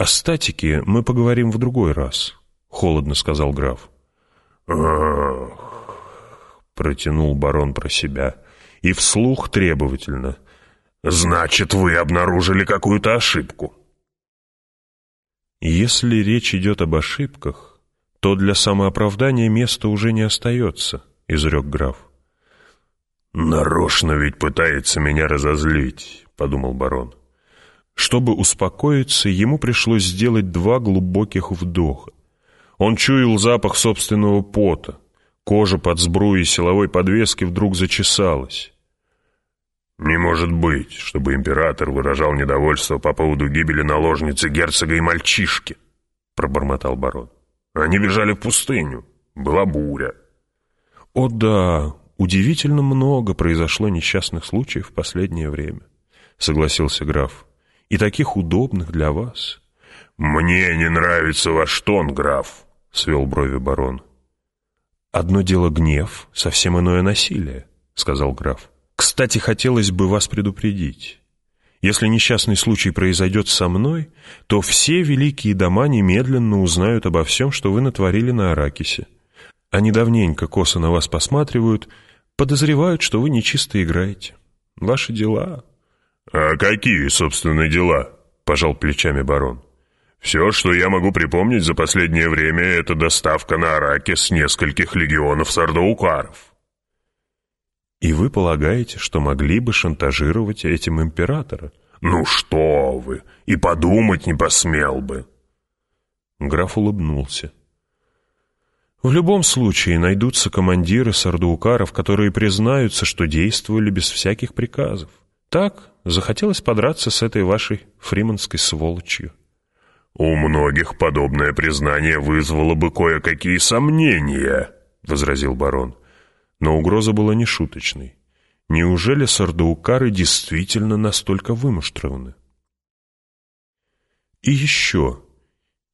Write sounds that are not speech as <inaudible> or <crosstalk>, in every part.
«О статике мы поговорим в другой раз», — холодно сказал граф. «Ах!» — протянул барон про себя и вслух требовательно. «Значит, вы обнаружили какую-то ошибку?» «Если речь идет об ошибках, то для самооправдания места уже не остается», — изрек граф. «Нарочно ведь пытается меня разозлить», — подумал барон. Чтобы успокоиться, ему пришлось сделать два глубоких вдоха. Он чуял запах собственного пота. Кожа под сбруей силовой подвески вдруг зачесалась. «Не может быть, чтобы император выражал недовольство по поводу гибели наложницы герцога и мальчишки», — пробормотал барон. «Они бежали в пустыню. Была буря». «О да, удивительно много произошло несчастных случаев в последнее время», — согласился граф и таких удобных для вас». «Мне не нравится ваш тон, граф», — свел брови барон. «Одно дело гнев, совсем иное насилие», — сказал граф. «Кстати, хотелось бы вас предупредить. Если несчастный случай произойдет со мной, то все великие дома немедленно узнают обо всем, что вы натворили на Аракисе. Они давненько косо на вас посматривают, подозревают, что вы нечисто играете. Ваши дела «А какие, собственно, дела?» — пожал плечами барон. «Все, что я могу припомнить за последнее время, это доставка на Араке с нескольких легионов сардаукаров». «И вы полагаете, что могли бы шантажировать этим императора?» «Ну что вы! И подумать не посмел бы!» Граф улыбнулся. В любом случае найдутся командиры сардаукаров, которые признаются, что действовали без всяких приказов. Так, захотелось подраться с этой вашей фриманской сволочью. «У многих подобное признание вызвало бы кое-какие сомнения», — возразил барон. Но угроза была нешуточной. Неужели сардаукары действительно настолько вымуштрованы? И еще.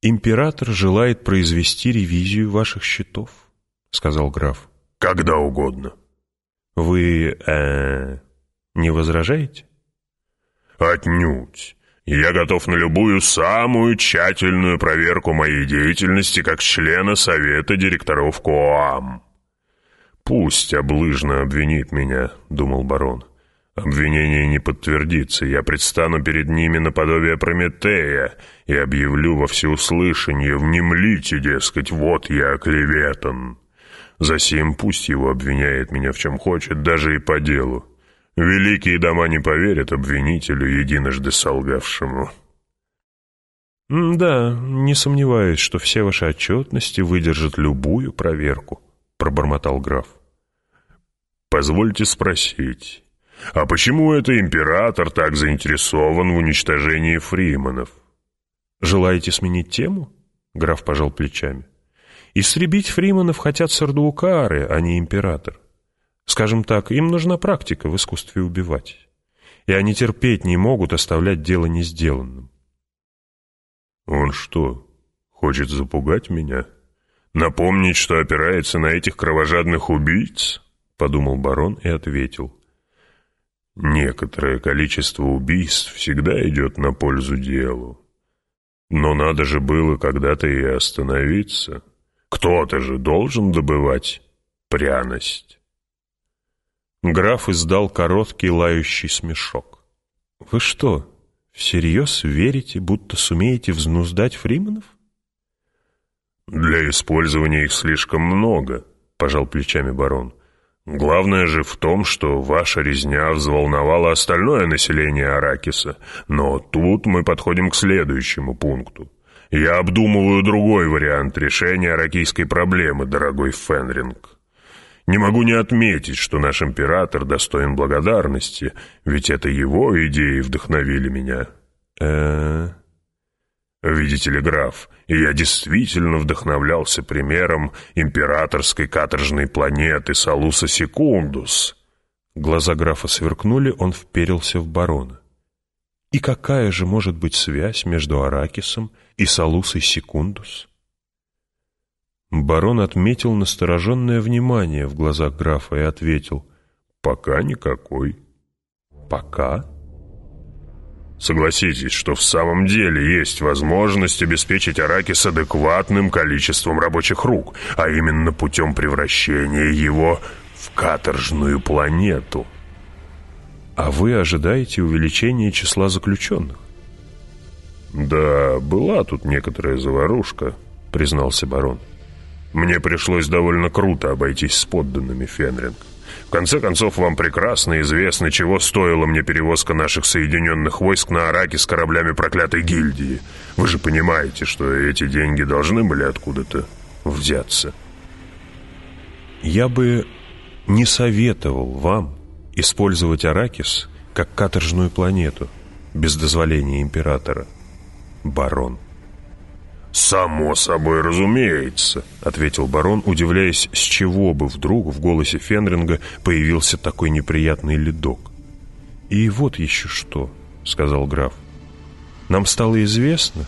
Император желает произвести ревизию ваших счетов, — сказал граф. Когда угодно. Вы, э, не возражаете? Отнюдь. Я готов на любую самую тщательную проверку моей деятельности как члена Совета директоров КОАМ. «Пусть облыжно обвинит меня», — думал барон. «Обвинение не подтвердится. Я предстану перед ними наподобие Прометея и объявлю во всеуслышание, внемлите, дескать, вот я оклеветан. Засим пусть его обвиняет меня в чем хочет, даже и по делу. Великие дома не поверят обвинителю, единожды солгавшему. «Да, не сомневаюсь, что все ваши отчетности выдержат любую проверку», — пробормотал граф. «Позвольте спросить, а почему это император так заинтересован в уничтожении фриманов?» «Желаете сменить тему?» — граф пожал плечами. «Истребить фриманов хотят сардуукары, а не император. Скажем так, им нужна практика в искусстве убивать. И они терпеть не могут оставлять дело не сделанным. «Он что, хочет запугать меня? Напомнить, что опирается на этих кровожадных убийц?» — подумал барон и ответил. «Некоторое количество убийств всегда идет на пользу делу. Но надо же было когда-то и остановиться. Кто-то же должен добывать пряность». Граф издал короткий лающий смешок. «Вы что, всерьез верите, будто сумеете взнуздать фриманов?» «Для использования их слишком много», — пожал плечами барон. «Главное же в том, что ваша резня взволновала остальное население Аракиса. Но тут мы подходим к следующему пункту. Я обдумываю другой вариант решения аракийской проблемы, дорогой Фенринг». Не могу не отметить, что наш император достоин благодарности, ведь это его идеи вдохновили меня. э Видите ли, граф, я действительно вдохновлялся примером императорской каторжной планеты Салуса Секундус. Глаза графа сверкнули, он вперился в барона. И какая же может быть связь между Аракисом и Салусой Секундус? Барон отметил настороженное внимание в глазах графа и ответил, «Пока никакой». «Пока?» Согласитесь, что в самом деле есть возможность обеспечить Аракис адекватным количеством рабочих рук, а именно путем превращения его в каторжную планету. А вы ожидаете увеличения числа заключенных? «Да, была тут некоторая заварушка», — признался барон. «Мне пришлось довольно круто обойтись с подданными, Фенринг. В конце концов, вам прекрасно известно, чего стоила мне перевозка наших соединенных войск на Араке с кораблями проклятой гильдии. Вы же понимаете, что эти деньги должны были откуда-то взяться». «Я бы не советовал вам использовать Аракис как каторжную планету без дозволения императора» барон. «Само собой разумеется», — ответил барон, удивляясь, с чего бы вдруг в голосе Фенринга появился такой неприятный ледок. «И вот еще что», — сказал граф. «Нам стало известно,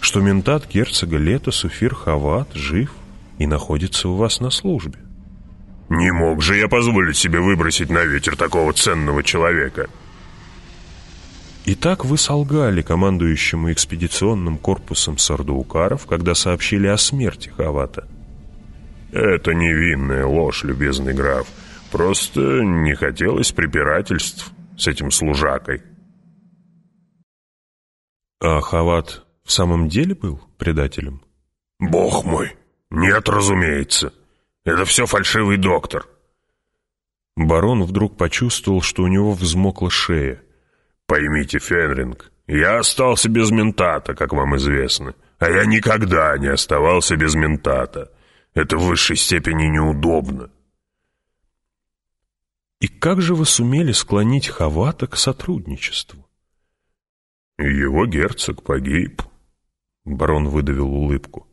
что ментат герцога Лето Суфир Хават жив и находится у вас на службе». «Не мог же я позволить себе выбросить на ветер такого ценного человека», Итак, вы солгали командующему экспедиционным корпусом сардуукаров, когда сообщили о смерти Хавата. Это невинная ложь, любезный граф. Просто не хотелось препирательств с этим служакой. А Хават в самом деле был предателем? Бог мой! Нет, разумеется. Это все фальшивый доктор. Барон вдруг почувствовал, что у него взмокла шея. Поймите, Фенринг, я остался без ментата, как вам известно. А я никогда не оставался без ментата. Это в высшей степени неудобно. И как же вы сумели склонить Хавата к сотрудничеству? Его герцог погиб. Барон выдавил улыбку.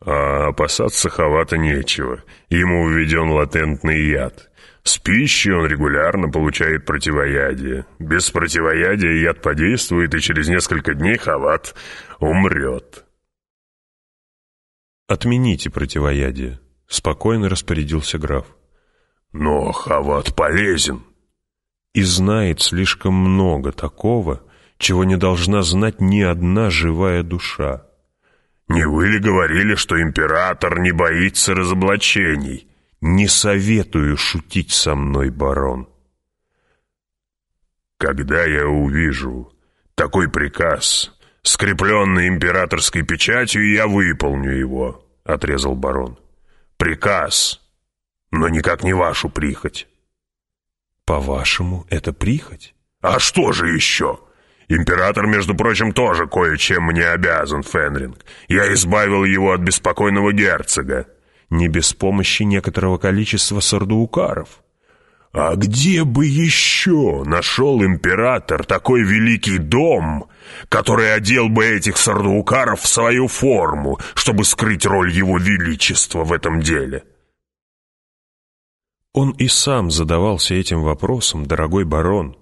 А опасаться Хавата нечего. Ему введен латентный яд. С пищей он регулярно получает противоядие. Без противоядия яд подействует, и через несколько дней Хават умрет. «Отмените противоядие», — спокойно распорядился граф. «Но Хават полезен». «И знает слишком много такого, чего не должна знать ни одна живая душа». «Не вы ли говорили, что император не боится разоблачений?» Не советую шутить со мной, барон. Когда я увижу такой приказ, скрепленный императорской печатью, я выполню его, — отрезал барон. Приказ, но никак не вашу прихоть. По-вашему, это прихоть? А что же еще? Император, между прочим, тоже кое-чем мне обязан, Фенринг. Я избавил его от беспокойного герцога не без помощи некоторого количества сардуукаров. А где бы еще нашел император такой великий дом, который одел бы этих сардуукаров в свою форму, чтобы скрыть роль его величества в этом деле? Он и сам задавался этим вопросом, дорогой барон,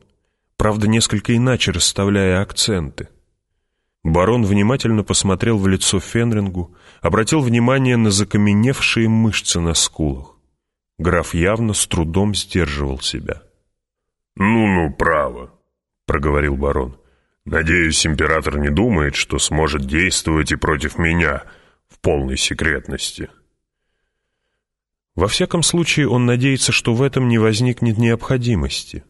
правда, несколько иначе расставляя акценты. Барон внимательно посмотрел в лицо Фенрингу, обратил внимание на закаменевшие мышцы на скулах. Граф явно с трудом сдерживал себя. «Ну-ну, право», — проговорил барон. «Надеюсь, император не думает, что сможет действовать и против меня в полной секретности». Во всяком случае, он надеется, что в этом не возникнет необходимости.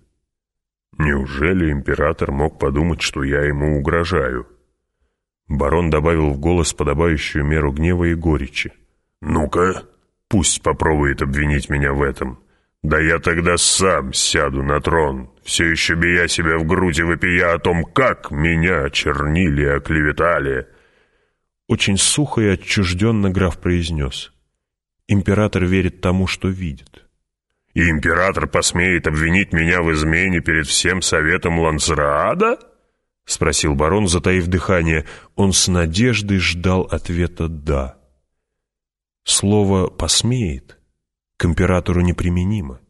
Неужели император мог подумать, что я ему угрожаю? Барон добавил в голос подобающую меру гнева и горечи. «Ну-ка, пусть попробует обвинить меня в этом. Да я тогда сам сяду на трон, все еще бия себя в грудь и вопия о том, как меня очернили и оклеветали». Очень сухо и отчужденно граф произнес. «Император верит тому, что видит». «И император посмеет обвинить меня в измене перед всем советом Лансраада?» — спросил барон, затаив дыхание. Он с надеждой ждал ответа «да». Слово «посмеет» к императору неприменимо.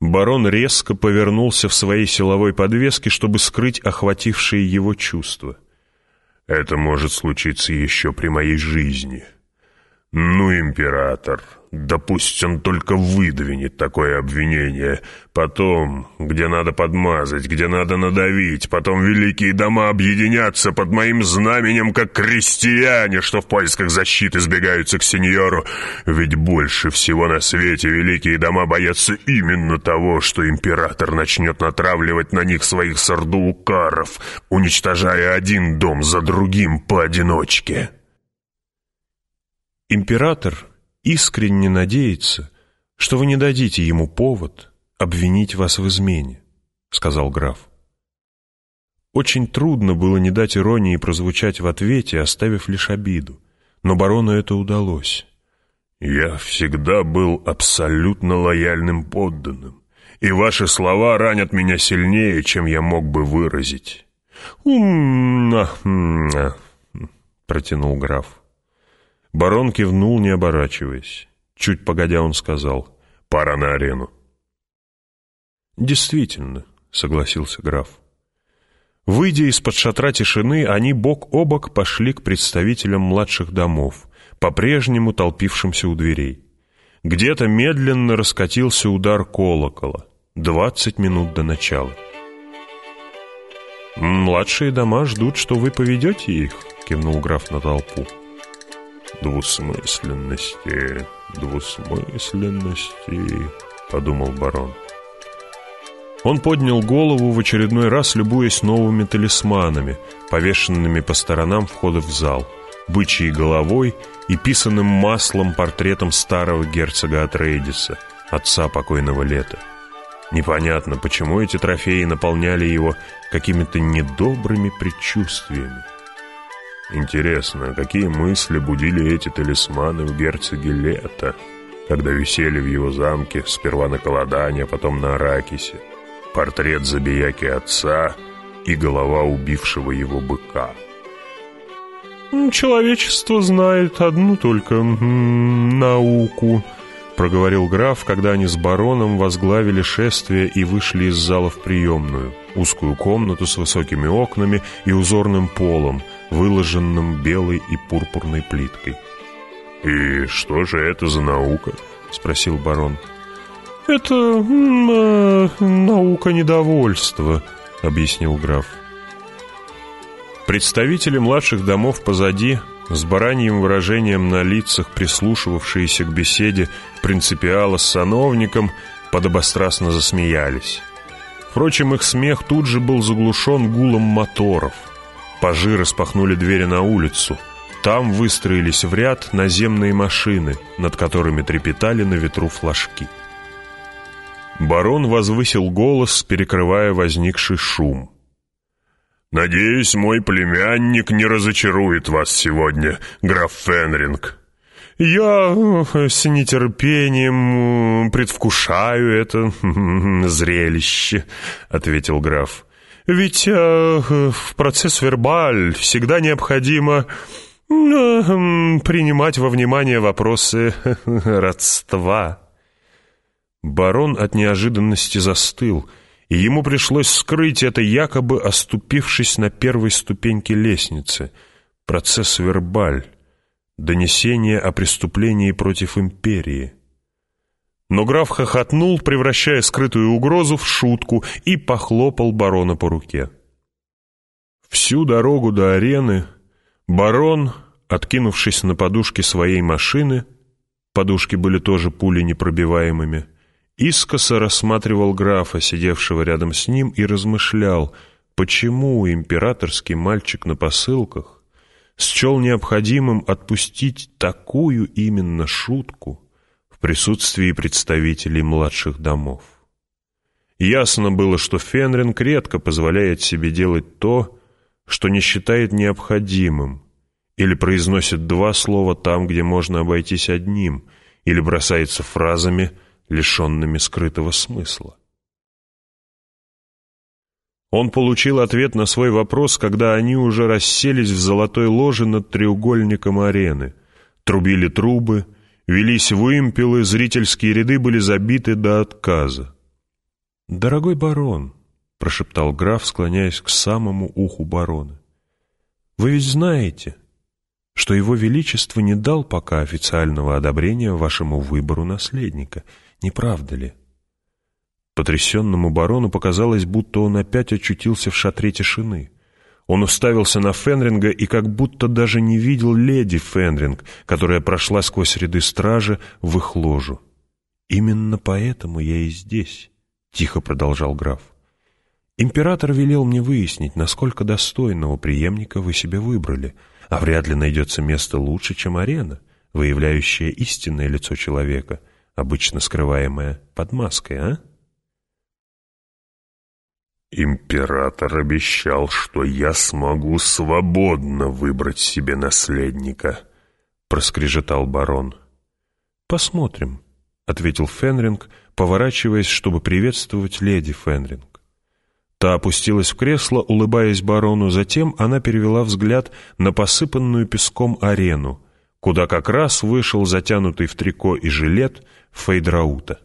Барон резко повернулся в своей силовой подвеске, чтобы скрыть охватившие его чувства. «Это может случиться еще при моей жизни. «Ну, император, да пусть он только выдвинет такое обвинение. Потом, где надо подмазать, где надо надавить, потом великие дома объединятся под моим знаменем, как крестьяне, что в поисках защиты сбегаются к сеньору. Ведь больше всего на свете великие дома боятся именно того, что император начнет натравливать на них своих сардуукаров, уничтожая один дом за другим поодиночке». Император искренне надеется, что вы не дадите ему повод обвинить вас в измене», — сказал граф. Очень трудно было не дать иронии прозвучать в ответе, оставив лишь обиду, но барону это удалось. «Я всегда был абсолютно лояльным подданным, и ваши слова ранят меня сильнее, чем я мог бы выразить». Протянул граф. Барон кивнул, не оборачиваясь. Чуть погодя он сказал, «Пора на арену». «Действительно», — согласился граф. Выйдя из-под шатра тишины, они бок о бок пошли к представителям младших домов, по-прежнему толпившимся у дверей. Где-то медленно раскатился удар колокола. Двадцать минут до начала. «Младшие дома ждут, что вы поведете их», — кивнул граф на толпу двусмысленности, двусмысленности», — подумал барон. Он поднял голову в очередной раз, любуясь новыми талисманами, повешенными по сторонам входа в зал, бычьей головой и писанным маслом портретом старого герцога Атрейдиса, отца покойного лета. Непонятно, почему эти трофеи наполняли его какими-то недобрыми предчувствиями. Интересно, какие мысли будили эти талисманы в герцоге Лета, когда висели в его замке сперва на Каладане, а потом на Аракисе, портрет забияки отца и голова убившего его быка. «Человечество знает одну только науку», — проговорил граф, когда они с бароном возглавили шествие и вышли из зала в приемную, узкую комнату с высокими окнами и узорным полом — выложенным белой и пурпурной плиткой. «И что же это за наука?» — спросил барон. «Это э, наука недовольства», — объяснил граф. Представители младших домов позади, с бараньим выражением на лицах, прислушивавшиеся к беседе принципиала с сановником, подобострастно засмеялись. Впрочем, их смех тут же был заглушен гулом моторов — Пажи распахнули двери на улицу. Там выстроились в ряд наземные машины, над которыми трепетали на ветру флажки. Барон возвысил голос, перекрывая возникший шум. «Надеюсь, мой племянник не разочарует вас сегодня, граф Фенринг». «Я с нетерпением предвкушаю это <laughs> зрелище», — ответил граф. Ведь э, в процесс вербаль всегда необходимо э, принимать во внимание вопросы <laughs> родства. Барон от неожиданности застыл, и ему пришлось скрыть это, якобы оступившись на первой ступеньке лестницы. Процесс вербаль, донесение о преступлении против империи — но граф хохотнул, превращая скрытую угрозу в шутку, и похлопал барона по руке. Всю дорогу до арены барон, откинувшись на подушке своей машины, подушки были тоже пули непробиваемыми, искоса рассматривал графа, сидевшего рядом с ним, и размышлял, почему императорский мальчик на посылках счел необходимым отпустить такую именно шутку, присутствии представителей младших домов. Ясно было, что Фенринг редко позволяет себе делать то, что не считает необходимым, или произносит два слова там, где можно обойтись одним, или бросается фразами, лишенными скрытого смысла. Он получил ответ на свой вопрос, когда они уже расселись в золотой ложе над треугольником арены, трубили трубы, Велись вымпелы, зрительские ряды были забиты до отказа. «Дорогой барон», — прошептал граф, склоняясь к самому уху барона, — «вы ведь знаете, что его величество не дал пока официального одобрения вашему выбору наследника. Не правда ли? Потрясенному барону показалось, будто он опять очутился в шатре тишины. Он уставился на Фенринга и как будто даже не видел леди Фенринг, которая прошла сквозь ряды стражи в их ложу. «Именно поэтому я и здесь», — тихо продолжал граф. «Император велел мне выяснить, насколько достойного преемника вы себе выбрали, а вряд ли найдется место лучше, чем арена, выявляющая истинное лицо человека, обычно скрываемое под маской, а?» «Император обещал, что я смогу свободно выбрать себе наследника», — проскрежетал барон. «Посмотрим», — ответил Фенринг, поворачиваясь, чтобы приветствовать леди Фенринг. Та опустилась в кресло, улыбаясь барону, затем она перевела взгляд на посыпанную песком арену, куда как раз вышел затянутый в трико и жилет Фейдраута.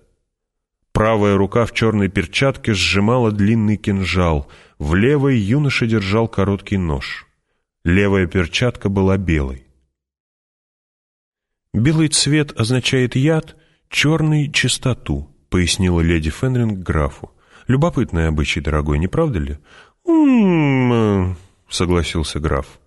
Правая рука в черной перчатке сжимала длинный кинжал, в левой юноша держал короткий нож. Левая перчатка была белой. «Белый цвет означает яд, черный — чистоту», — пояснила леди Фенринг графу. «Любопытный обычай, дорогой, не правда ли?» «М-м-м», согласился граф.